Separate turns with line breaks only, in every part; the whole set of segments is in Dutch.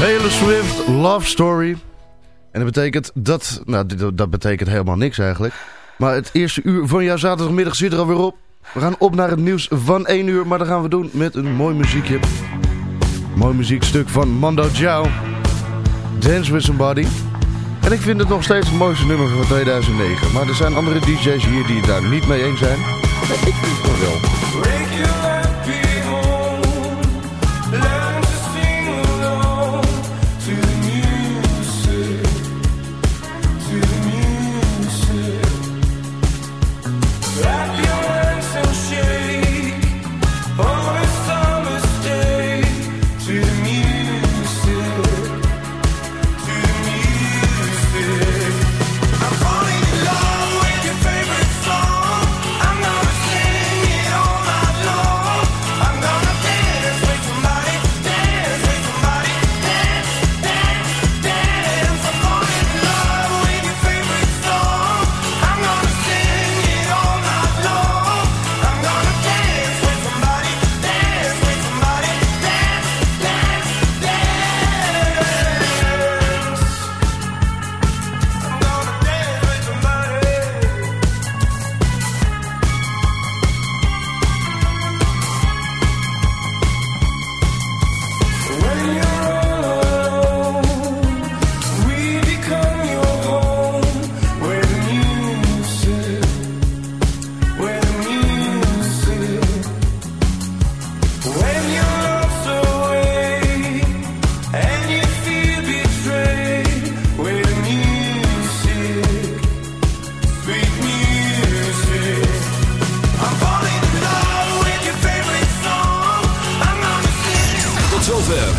Taylor Swift Love Story. En dat betekent dat... Nou, dat betekent helemaal niks eigenlijk. Maar het eerste uur van jouw zaterdagmiddag zit er alweer op. We gaan op naar het nieuws van 1 uur. Maar dat gaan we doen met een mooi muziekje. Mooi muziekstuk van Mando Diao. Dance with Somebody. En ik vind het nog steeds het mooiste nummer van 2009. Maar er zijn andere DJ's hier die het daar niet mee eens zijn. Ik vind het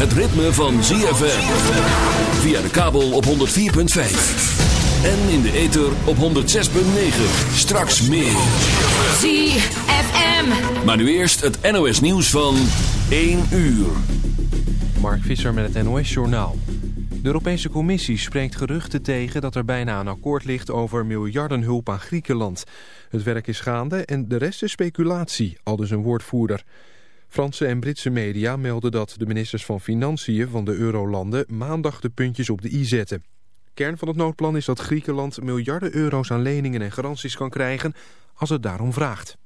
nog wel.
van ZFM. Via de kabel op 104.5. En in de ether op 106.9. Straks meer.
ZFM.
Maar nu eerst het NOS nieuws van 1 uur.
Mark Visser met het NOS Journaal. De Europese Commissie spreekt geruchten tegen dat er bijna een akkoord ligt over miljardenhulp aan Griekenland. Het werk is gaande en de rest is speculatie, aldus een woordvoerder. Franse en Britse media melden dat de ministers van Financiën van de eurolanden maandag de puntjes op de i zetten. Kern van het noodplan is dat Griekenland miljarden euro's aan leningen en garanties kan krijgen als het daarom vraagt.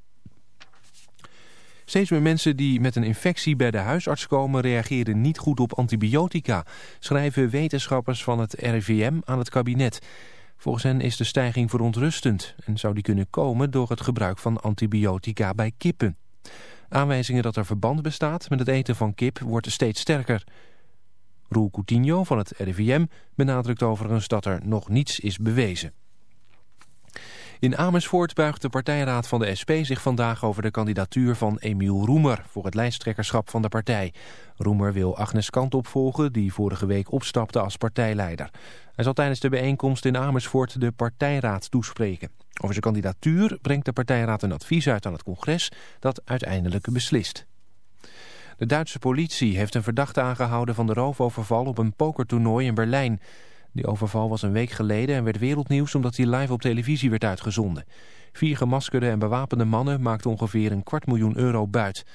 Steeds meer mensen die met een infectie bij de huisarts komen reageren niet goed op antibiotica, schrijven wetenschappers van het RIVM aan het kabinet. Volgens hen is de stijging verontrustend en zou die kunnen komen door het gebruik van antibiotica bij kippen. Aanwijzingen dat er verband bestaat met het eten van kip wordt steeds sterker. Roel Coutinho van het RIVM benadrukt overigens dat er nog niets is bewezen. In Amersfoort buigt de partijraad van de SP zich vandaag over de kandidatuur van Emiel Roemer voor het lijsttrekkerschap van de partij. Roemer wil Agnes Kant opvolgen, die vorige week opstapte als partijleider. Hij zal tijdens de bijeenkomst in Amersfoort de partijraad toespreken. Over zijn kandidatuur brengt de partijraad een advies uit aan het congres dat uiteindelijk beslist. De Duitse politie heeft een verdachte aangehouden van de roofoverval op een pokertoernooi in Berlijn. Die overval was een week geleden en werd wereldnieuws omdat hij live op televisie werd uitgezonden. Vier gemaskerde en bewapende mannen maakten ongeveer een kwart miljoen euro buit.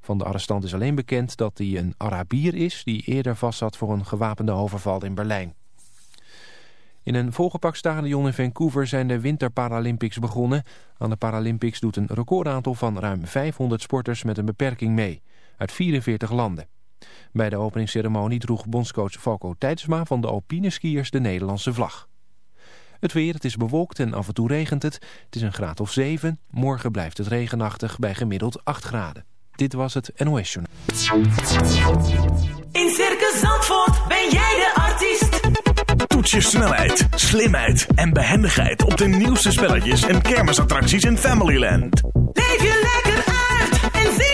Van de arrestant is alleen bekend dat hij een Arabier is die eerder vastzat voor een gewapende overval in Berlijn. In een volgepakt stadion in Vancouver zijn de Winter Paralympics begonnen. Aan de Paralympics doet een recordaantal van ruim 500 sporters met een beperking mee. Uit 44 landen. Bij de openingsceremonie droeg bondscoach Falco Tijdsma van de alpine skiers de Nederlandse vlag. Het weer, het is bewolkt en af en toe regent het. Het is een graad of 7. Morgen blijft het regenachtig bij gemiddeld 8 graden. Dit was het NOS Journal.
In Circus Zandvoort ben jij de artiest.
Toets je snelheid, slimheid en behendigheid op de nieuwste spelletjes en kermisattracties in Familyland.
Leef je lekker uit en zie.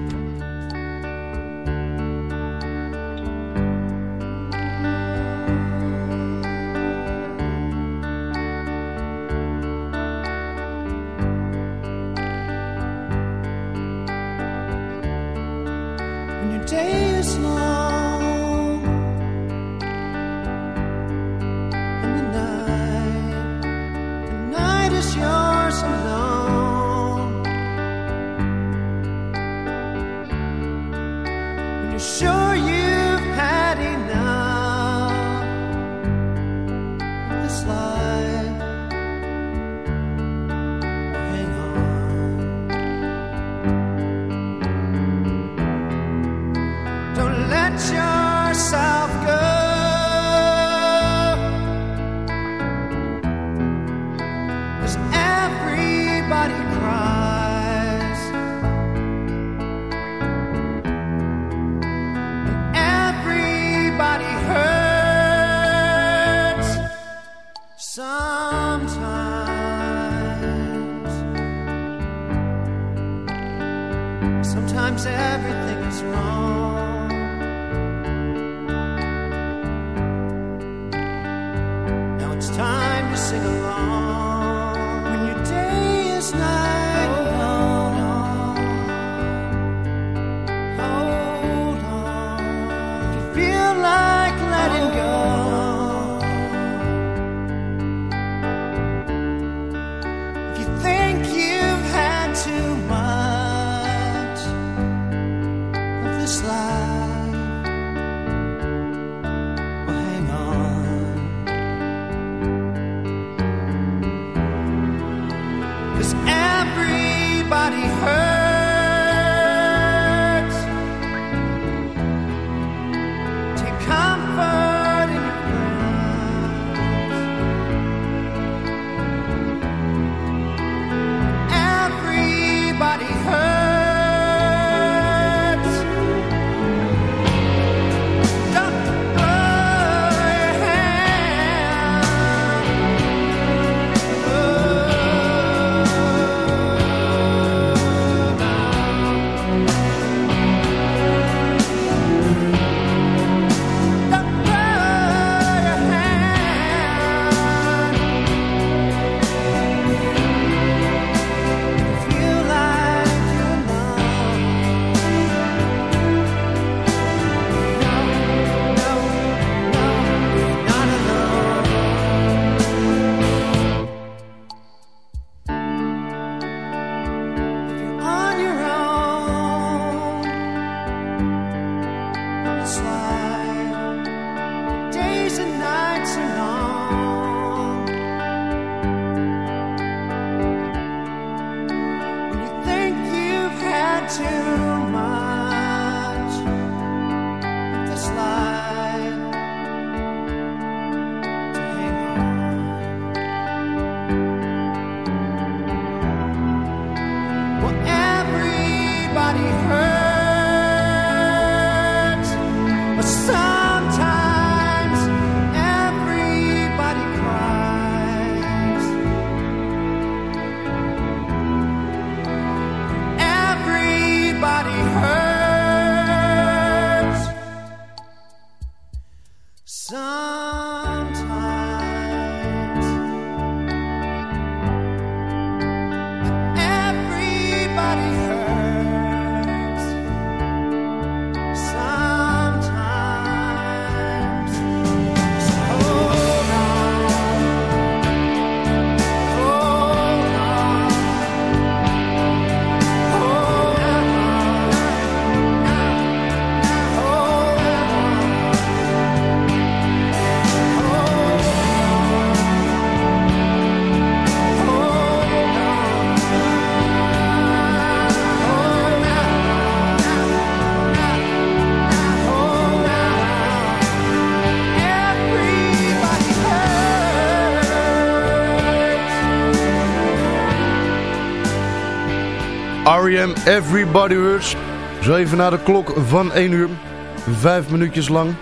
Everybody Hurts. Zo even na de klok van 1 uur. Vijf minuutjes lang.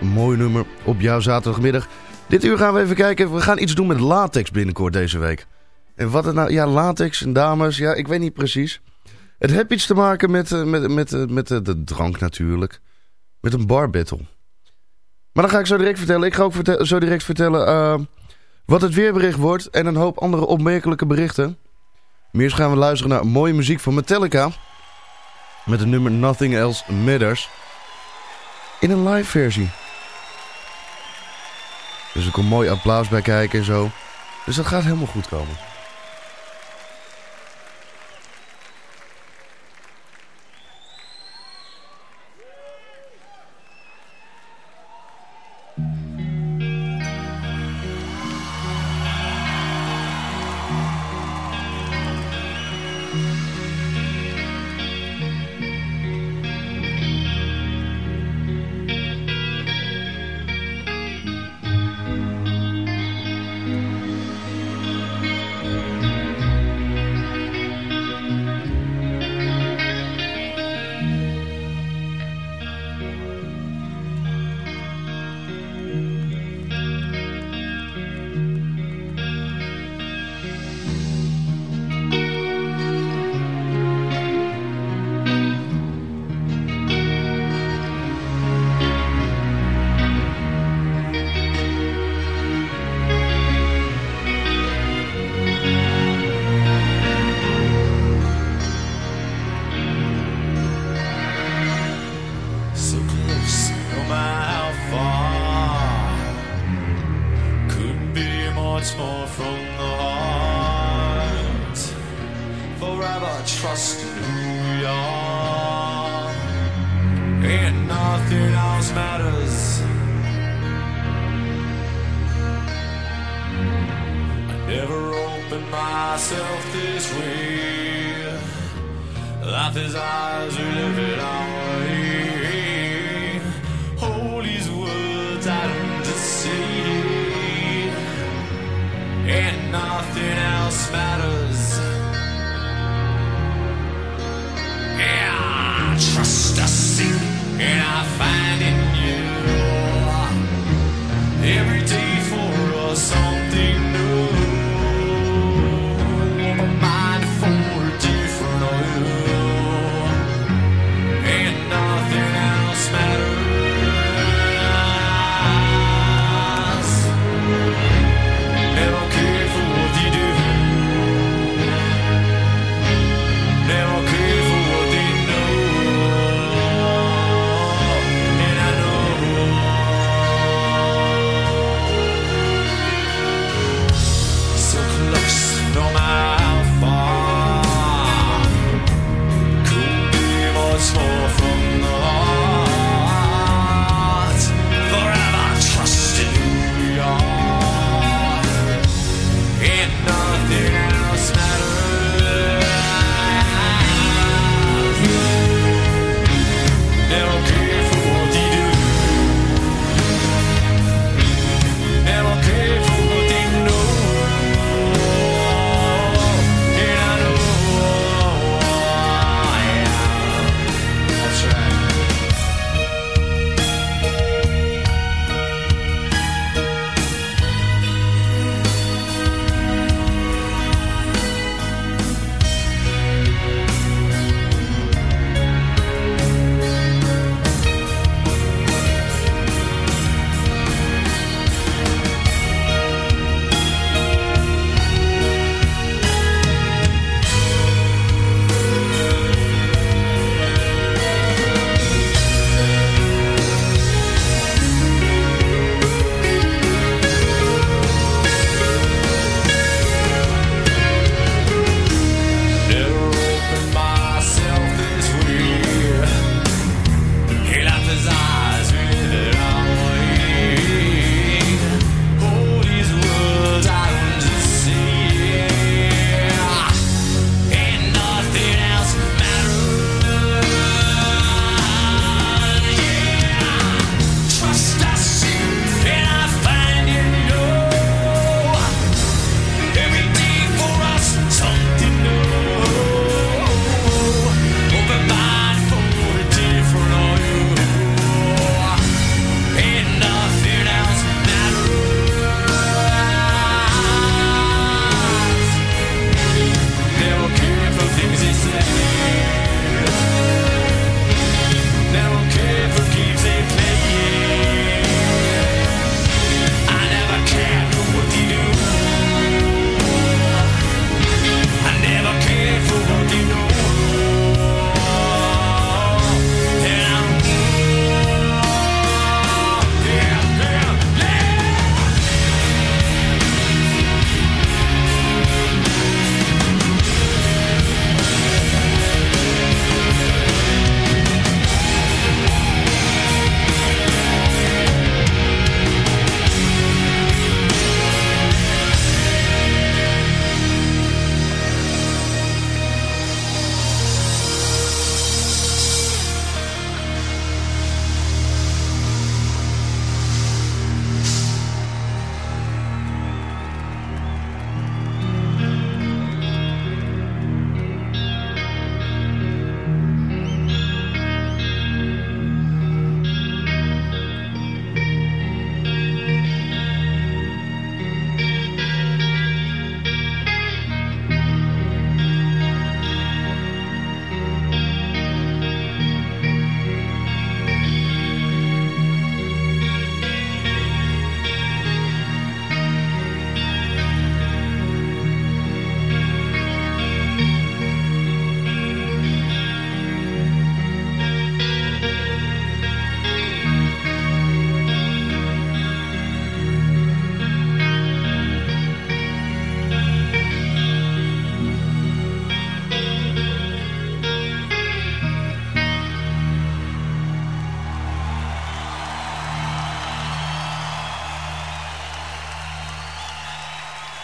Een mooi nummer op jouw zaterdagmiddag. Dit uur gaan we even kijken. We gaan iets doen met latex binnenkort deze week. En wat het nou... Ja, latex en dames. Ja, ik weet niet precies. Het heeft iets te maken met, eh, met, met, met, met de, de drank natuurlijk. Met een bar battle. Maar dan ga ik zo direct vertellen. Ik ga ook zo direct vertellen wat het weerbericht wordt. En een hoop andere opmerkelijke berichten. Meer gaan we luisteren naar mooie muziek van Metallica. Met het nummer Nothing Else Matters.
In een live versie. Dus er komt mooi applaus bij kijken en zo. Dus dat gaat helemaal goed komen.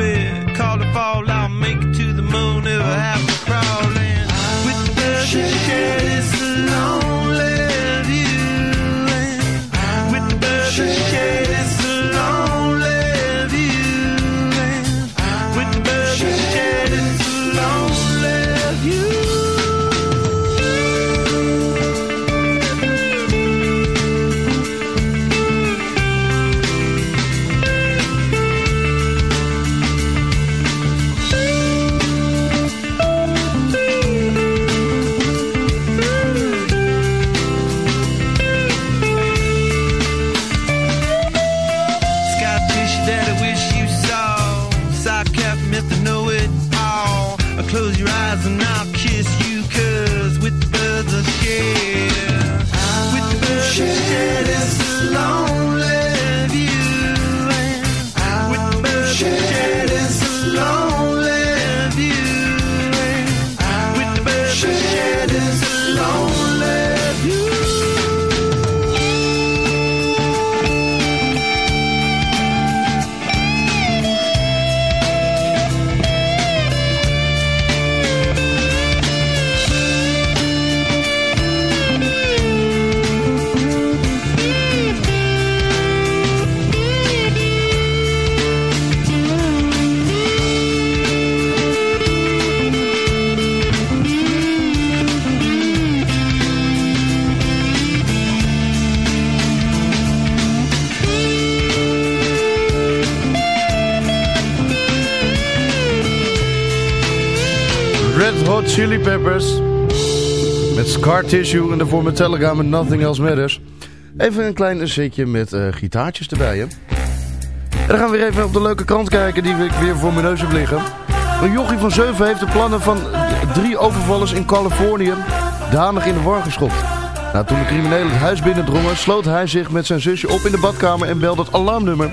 it. Call I'll make it to the moon if it
happens. Tissue en daarvoor Metallica met Nothing Else Matters. Even een klein zitje met eh, gitaartjes erbij, hè. En dan gaan we weer even op de leuke krant kijken die ik weer voor mijn neus heb liggen. Een jochie van 7 heeft de plannen van drie overvallers in Californië danig in de war geschopt. Nou, toen de criminelen het huis binnendrongen, sloot hij zich met zijn zusje op in de badkamer en belde het alarmnummer.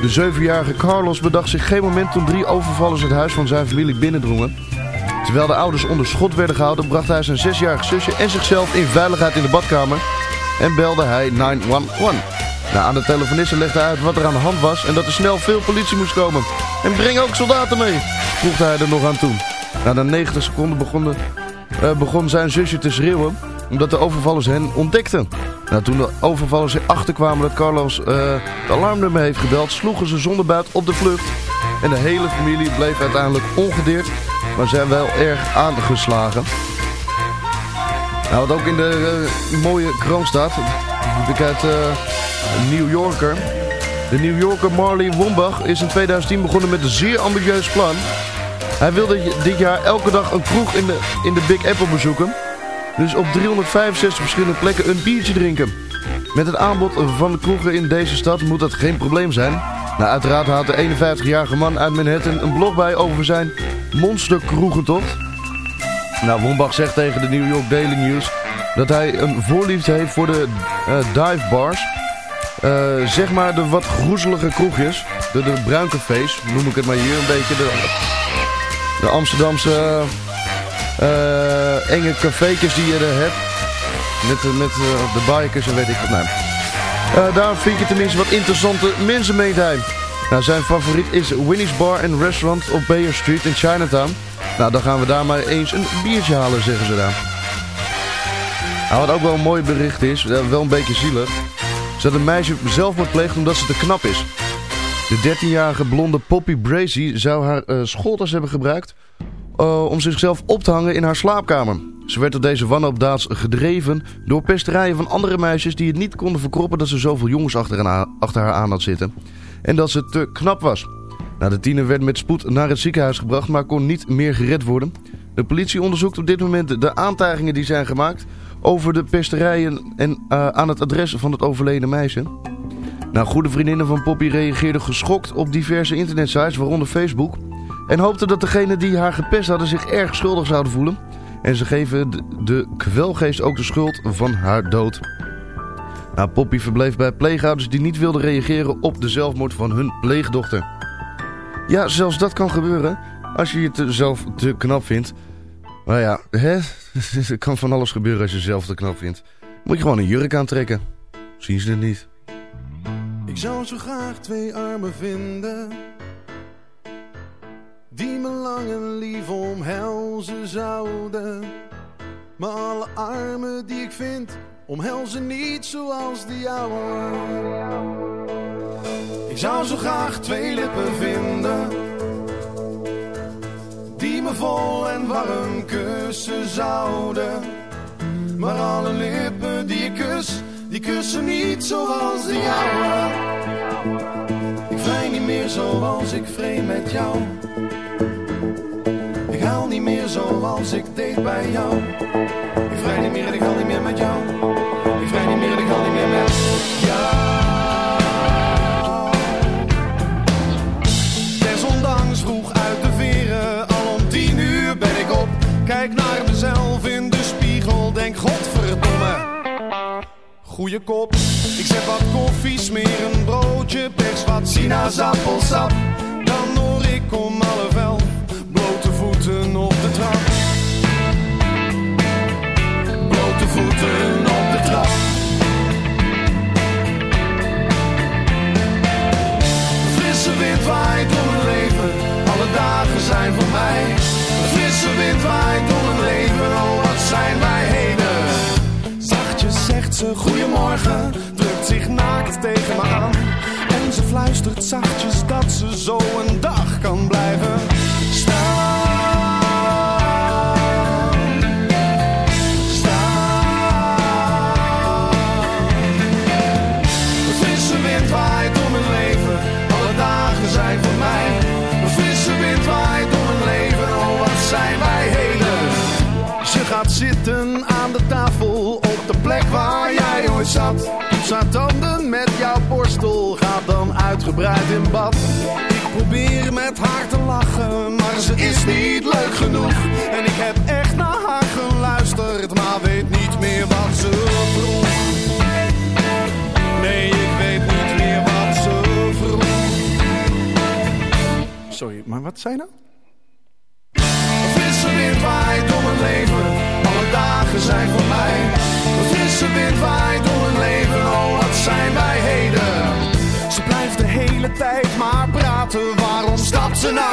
De 7-jarige Carlos bedacht zich geen moment toen drie overvallers het huis van zijn familie binnendrongen. Terwijl de ouders onder schot werden gehouden, bracht hij zijn 6-jarige zusje en zichzelf in veiligheid in de badkamer en belde hij 911. Nou, aan de telefoniste legde hij uit wat er aan de hand was en dat er snel veel politie moest komen. En breng ook soldaten mee, voegde hij er nog aan toe. Na de 90 seconden begon, eh, begon zijn zusje te schreeuwen omdat de overvallers hen ontdekten. Toen de overvallers erachter kwamen dat Carlos eh, het alarmnummer heeft gebeld, sloegen ze zonder buit op de vlucht. En de hele familie bleef uiteindelijk ongedeerd, maar zijn wel erg aangeslagen. Nou, wat ook in de eh, mooie krant staat, ik uit eh, New Yorker. De New Yorker Marley Wombach is in 2010 begonnen met een zeer ambitieus plan. Hij wilde dit jaar elke dag een kroeg in de, in de Big Apple bezoeken. Dus op 365 verschillende plekken een biertje drinken. Met het aanbod van de kroegen in deze stad moet dat geen probleem zijn. Nou, uiteraard houdt de 51-jarige man uit Manhattan een blog bij over zijn monsterkroegentocht. Nou, Wombach zegt tegen de New York Daily News dat hij een voorliefde heeft voor de uh, dive bars. Uh, zeg maar de wat groezelige kroegjes. De, de bruincafés, noem ik het maar hier. Een beetje de, de Amsterdamse uh, enge caféetjes die je er hebt. Met, met de bikers en weet ik wat. Nou, daar vind je tenminste wat interessante mensen mee. Nou, zijn favoriet is Winnie's Bar and Restaurant op Bayer Street in Chinatown. Nou, dan gaan we daar maar eens een biertje halen, zeggen ze daar. Nou, wat ook wel een mooi bericht is, wel een beetje zielig. Ze dat een meisje zelfmoord pleegt omdat ze te knap is. De 13-jarige blonde Poppy Brazy zou haar uh, hebben gebruikt uh, om zichzelf op te hangen in haar slaapkamer. Ze werd tot deze wanhoopdaad gedreven door pesterijen van andere meisjes die het niet konden verkroppen dat ze zoveel jongens achter, haar aan had zitten. En dat ze te knap was. De tiener werd met spoed naar het ziekenhuis gebracht, maar kon niet meer gered worden. De politie onderzoekt op dit moment de aantijgingen die zijn gemaakt over de pesterijen en uh, aan het adres van het overleden meisje. Goede vriendinnen van Poppy reageerden geschokt op diverse internetsites, waaronder Facebook. En hoopten dat degenen die haar gepest hadden zich erg schuldig zouden voelen. En ze geven de, kwelgeest ook de schuld van haar dood. Nou, Poppy verbleef bij pleegouders die niet wilden reageren op de zelfmoord van hun pleegdochter. Ja, zelfs dat kan gebeuren als je je zelf te knap vindt. Maar ja, hè? er kan van alles gebeuren als je jezelf te knap vindt. Moet je gewoon een jurk aantrekken. Zien ze het niet.
Ik zou zo graag twee armen vinden Die me lang en lief omhelzen zouden Maar alle armen die ik vind Omhelzen niet zoals die jouwe Ik zou zo graag twee lippen vinden Die me vol en warm kussen zouden Maar alle lippen die ik kus die kussen niet zoals de jouwe. Ik vrij niet meer zoals ik vreemd met jou. Haal niet meer zoals ik deed bij jou. Ik vrij niet meer en ik haal niet meer met jou. Ik vrij niet meer en ik haal niet meer met jou. Desondanks vroeg uit de veren, al om tien uur ben ik op. Kijk naar mezelf in de spiegel, denk godverdomme goede kop. Ik zet wat koffie, smeer een broodje, pers wat sinaasappelsap. Dan hoor ik om elf, blote voeten op de trap. Blote voeten op de trap. Frisse wind waait door mijn leven, alle dagen zijn voor mij. Frisse wind waait door mijn leven, oh wat zijn wij heden zegt ze goeiemorgen, drukt zich naakt tegen me aan. En ze fluistert zachtjes dat ze zo een dag kan blijven ooit zat. Poets tanden met jouw borstel, gaat dan uitgebreid in bad. Ik probeer met haar te lachen, maar ze is niet leuk genoeg. En ik heb echt naar haar geluisterd, maar weet niet meer wat ze vroeg. Nee, ik weet niet meer wat ze vroeg. Sorry, maar wat zei nou? Frisse wind waait door mijn leven, alle dagen zijn voor mij. Een frisse wind waait door mijn leven, oh wat zijn wij heden. Ze blijft de hele tijd maar praten, waarom stapt ze nou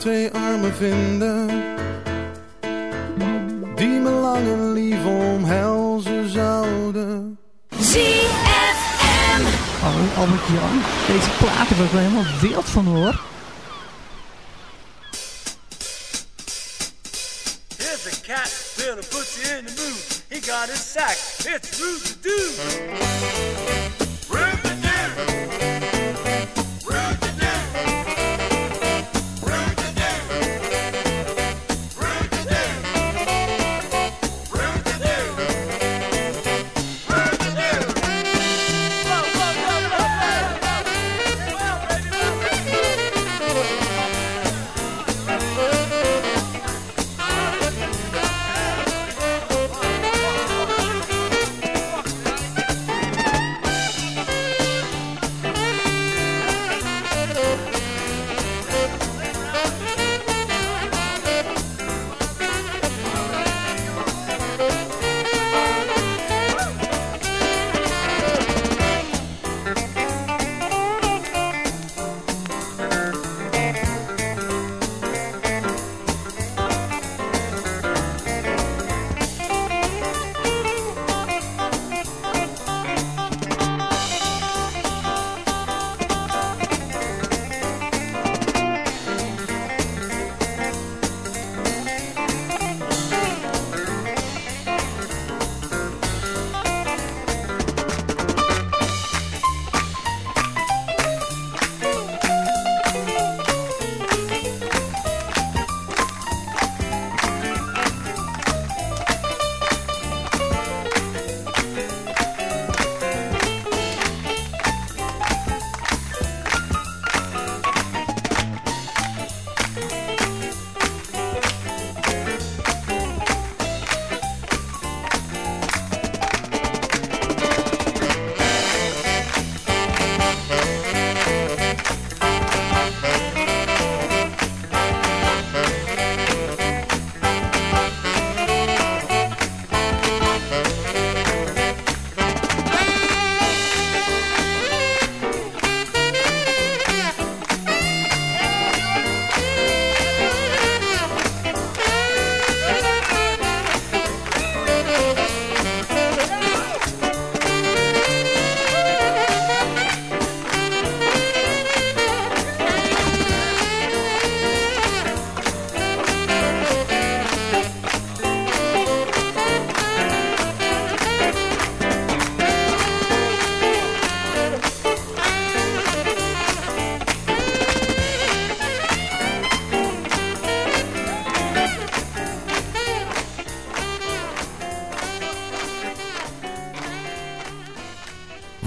twee armen vinden Die me lang en lief omhelzen zouden
ZFM. Oh, Albert Jan, deze platen ik wel helemaal wild van hoor.
Here's a cat, will put you in the mood. He got his sack, it's rude to do.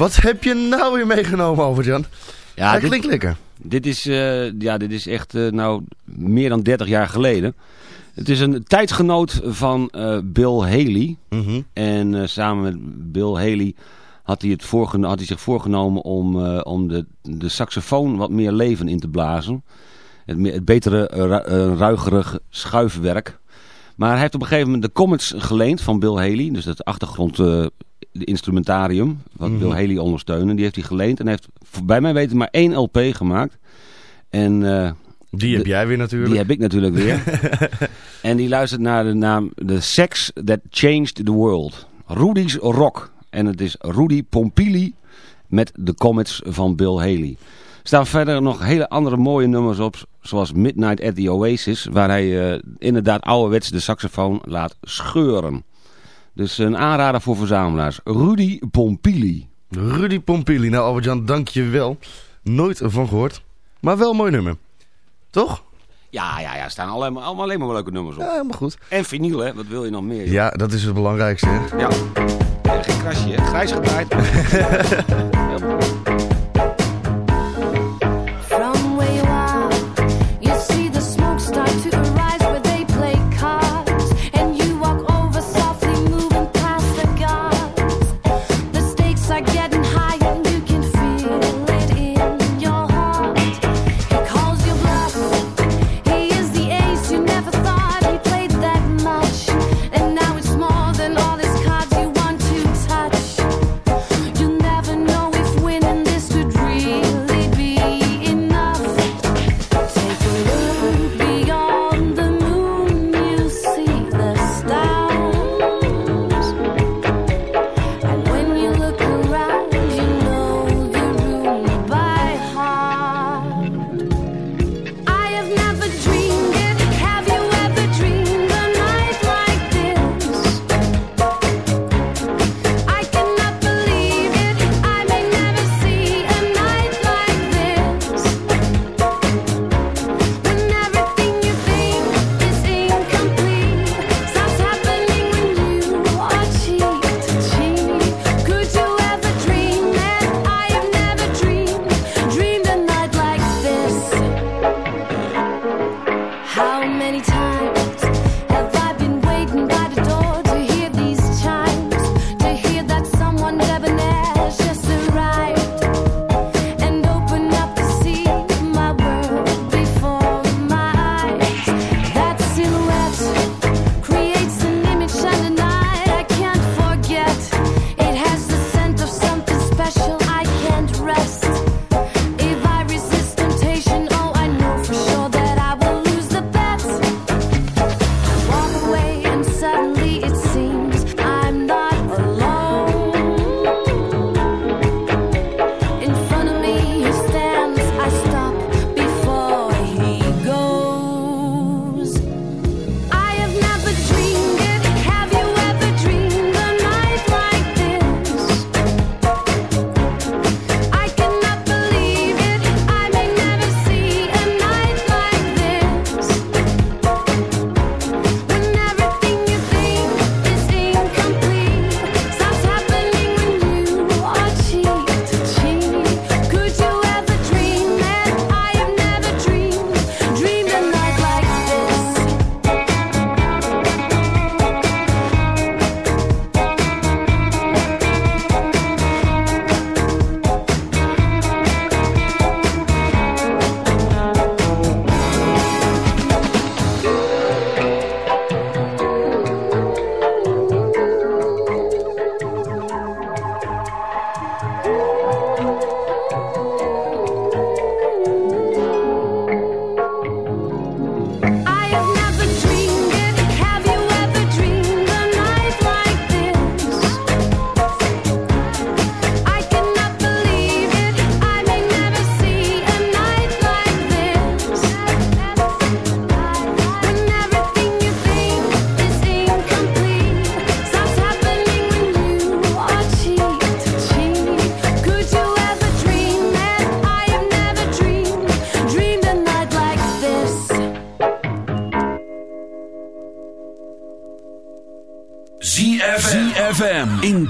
Wat heb je nou weer meegenomen, Albert-Jan?
Ja,
Hij
dit-
klinkt lekker.
Dit is, eh, ja, dit is echt eh, nou, meer dan 30 jaar geleden. Het is een tijdgenoot van eh, Bill Haley.
Mhm.
En samen met Bill Haley had hij, het had hij zich voorgenomen om, om de, de saxofoon wat meer leven in te blazen. Het, meer- het betere, ru- ruigerig schuifwerk. Maar hij heeft op een gegeven moment de Comets geleend van Bill Haley. Dus het achtergrond de instrumentarium, wat
Mhm.
Bill Haley ondersteunen. Die heeft hij geleend en heeft bij mij weten maar één LP gemaakt. En eh,
Die heb
de-
jij weer natuurlijk.
die heb ik natuurlijk weer. en die luistert naar de naam The Sex That Changed the World. Rudy's Rock. En het is Rudy Pompili met de Comets van Bill Haley. Er staan verder nog hele andere mooie nummers op. Zoals Midnight at the Oasis. Waar hij eh, inderdaad ouderwets de saxofoon laat scheuren. Dus een aanrader voor verzamelaars. Rudy Pompili.
Rudy Pompili. Nou, Albert-Jan, dank je wel. Nooit van gehoord. Maar wel een mooi nummer. Toch?
Ja, ja, ja. Er staan allemaal, allemaal alleen maar leuke nummers op.
Ja, helemaal goed.
En vinyl, hè. Wat wil je nog meer? joh?
Ja, dat is het belangrijkste. Hè?
Ja. Geen krasje, hè? Grijs gedraaid. Helemaal goed.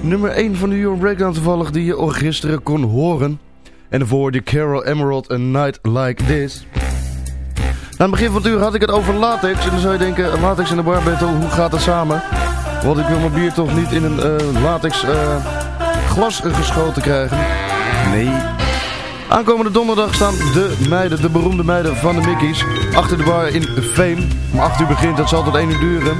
Nummer 1 van de Euro Breakdown toevallig die je al gisteren kon horen. En daarvoor de Carol Emerald A Night Like This. Na het begin van het uur had ik het over latex. En dan zou je denken, latex en de barbeto, hoe gaat dat samen? Want ik wil mijn bier toch niet in een eh, latex eh, glas geschoten krijgen. Nee. Aankomende donderdag staan de meiden, de beroemde meiden van de Mickey's, achter de bar in Fame. Om 8 uur begint, dat zal tot 1 uur duren.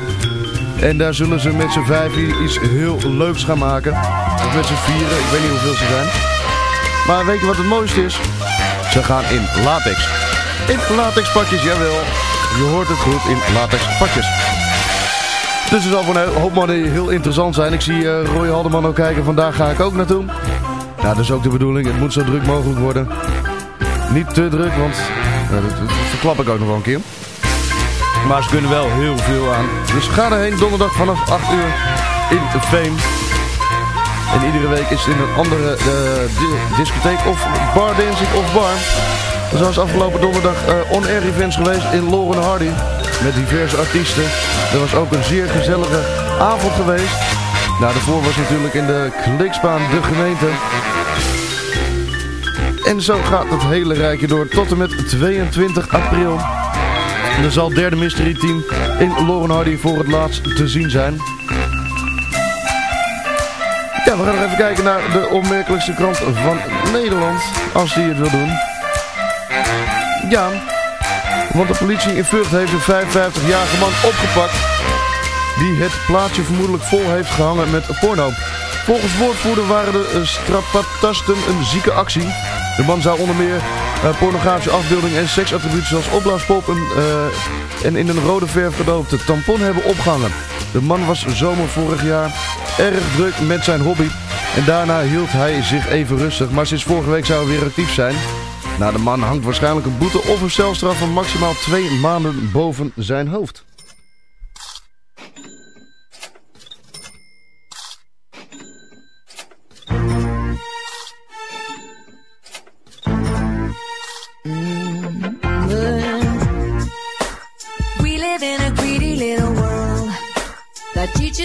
En daar zullen ze met z'n vijf iets heel leuks gaan maken. Of met z'n vieren, ik weet niet hoeveel ze zijn. Maar weet je wat het mooiste is? Ze gaan in latex. In latex pakjes, jawel. Je hoort het goed, in latex pakjes. Dus het zal voor een hoop mannen heel interessant zijn. Ik zie eh, Roy Haldeman ook kijken, vandaag ga ik ook naartoe. Ja, dat is ook de bedoeling. Het moet zo druk mogelijk worden. Niet te druk, want dat verklap ik ook nog wel een keer. Maar ze kunnen wel heel veel aan. Dus ga erheen donderdag vanaf 8 uur in de Fame. En iedere week is het in een andere di- discotheek of bar dancing of bar. Was afgelopen donderdag eh, on-air events geweest in Loren Hardy. Met diverse artiesten. Er was ook een zeer gezellige avond geweest. Nou, daarvoor was natuurlijk in de Kliksbaan de gemeente. En zo gaat het hele rijtje door tot en met 22 april. En er zal het derde mystery team in Loren Hardy voor het laatst te zien zijn. Ja, we gaan nog even kijken naar de opmerkelijkste krant van Nederland. Als die het wil doen. Ja, want de politie in Vught heeft een 55-jarige man opgepakt. Die het plaatsje vermoedelijk vol heeft gehangen met porno. Volgens woordvoerder waren de eh, strapatasten een zieke actie. De man zou onder meer pornografische afbeeldingen en seksattributen zoals opblaaspop en, eh, en in een rode verf gedoopte tampon hebben opgehangen. De man was zomer vorig jaar erg druk met zijn hobby en daarna hield hij zich even rustig. Maar sinds vorige week zou hij weer actief zijn. Nou, de man hangt waarschijnlijk een boete of een celstraf van maximaal twee maanden boven zijn hoofd.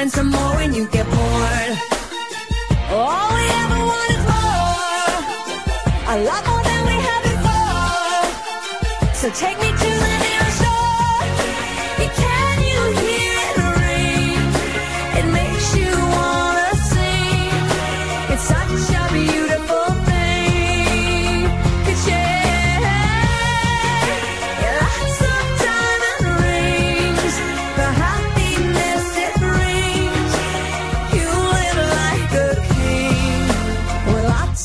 spend some more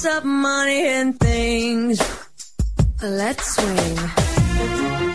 of money and things. Let's swing.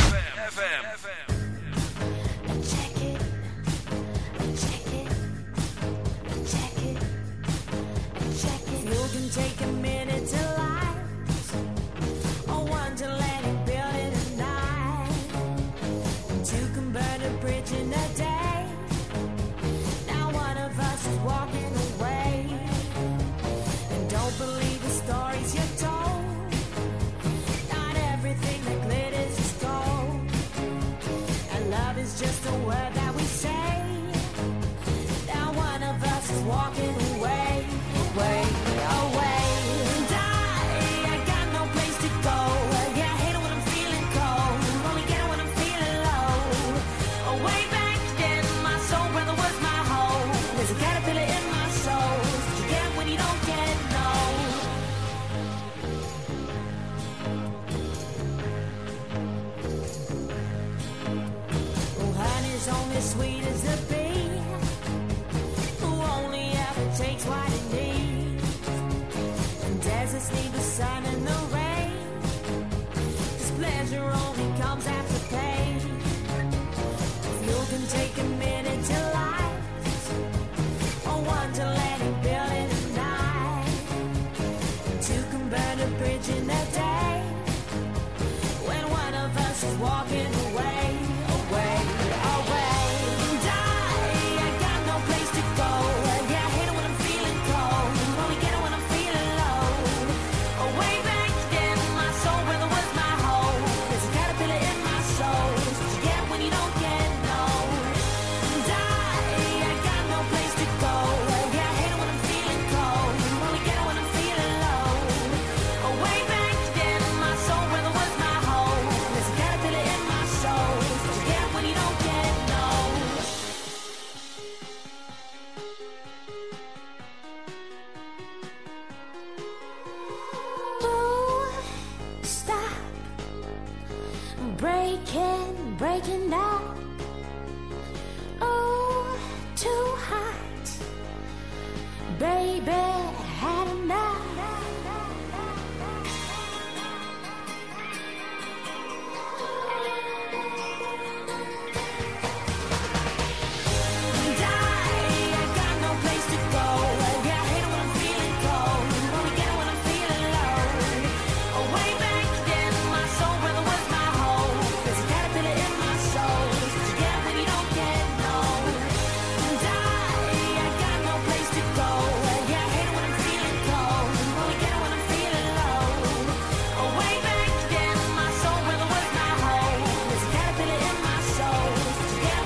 And that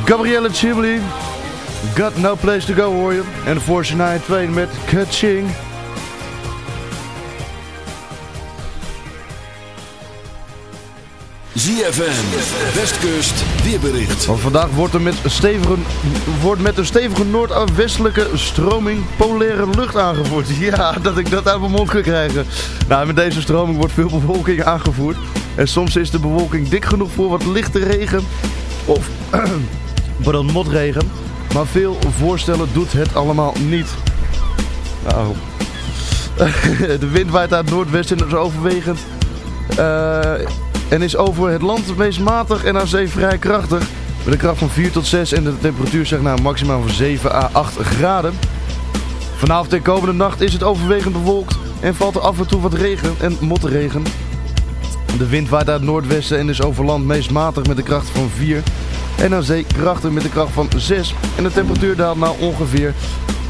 Gabrielle Chimley. Got no place to go hoor je. En 9 2 met Kaching.
ZFM, Westkust, weerbericht.
Want vandaag wordt er met, stevige, wordt met een stevige noordwestelijke stroming polaire lucht aangevoerd. Ja, dat ik dat uit mijn mond kan krijgen. Nou, met deze stroming wordt veel bewolking aangevoerd. En soms is de bewolking dik genoeg voor wat lichte regen. Of, pardon, motregen. Maar veel voorstellen doet het allemaal niet. Nou, de wind waait uit noordwesten en is overwegend. eh, en is over het land het meest matig en aan zee vrij krachtig. Met een kracht van 4 tot 6 en de temperatuur zegt naar een maximaal van 7 à 8 graden. Vanavond en komende nacht is het overwegend bewolkt en valt er af en toe wat regen en motregen. De wind waait uit het noordwesten en is over land meest matig met een kracht van 4. En aan zee krachtig met een kracht van 6. En de temperatuur daalt naar ongeveer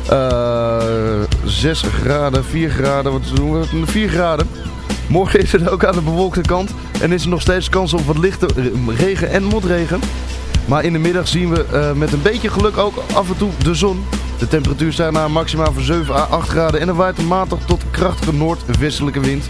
eh 6 graden, 4 graden, wat doen we? 4 graden. Morgen is het ook aan de bewolkte kant en is er nog steeds kans op wat lichte regen en motregen. Maar in de middag zien we eh, met een beetje geluk ook af en toe de zon. De temperatuur staat naar maximaal van 7 à 8 graden en er waait een matig tot krachtige noordwestelijke wind.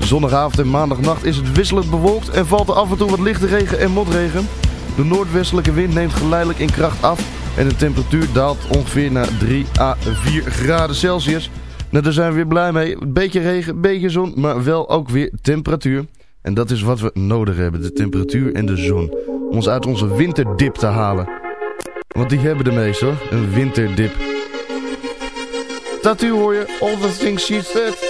Zondagavond en maandagnacht is het wisselend bewolkt en valt er af en toe wat lichte regen en motregen. De noordwestelijke wind neemt geleidelijk in kracht af en de temperatuur daalt ongeveer naar 3 à 4 graden Celsius. Nou, daar zijn we weer blij mee. Een beetje regen, beetje zon, maar wel ook weer temperatuur. En dat is wat we nodig hebben, de temperatuur en de zon. Om ons uit onze winterdip te halen. Want die hebben de meeste hoor, een winterdip. Tattoo hoor je, all the things she said.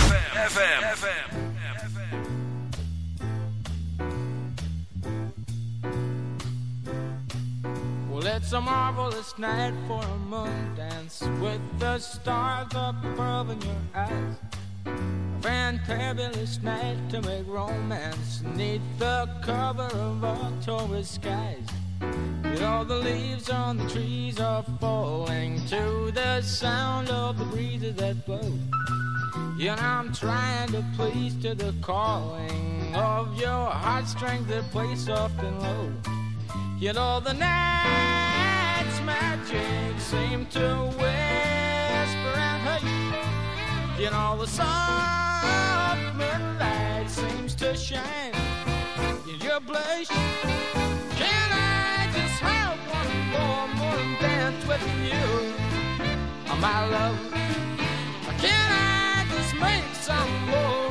It's a marvelous night for a moon dance with the stars above in your eyes. A fantabulous night to make romance neath the cover of October skies. You know the leaves on the trees are falling to the sound of the breezes that blow. You know I'm trying to please to the calling of your heartstrings that play soft and low. You know the night's magic seem to whisper and hate. You know the soft moonlight seems to shine in your blush. Can I just have one more morning dance with you, oh, my love? Can I just make some more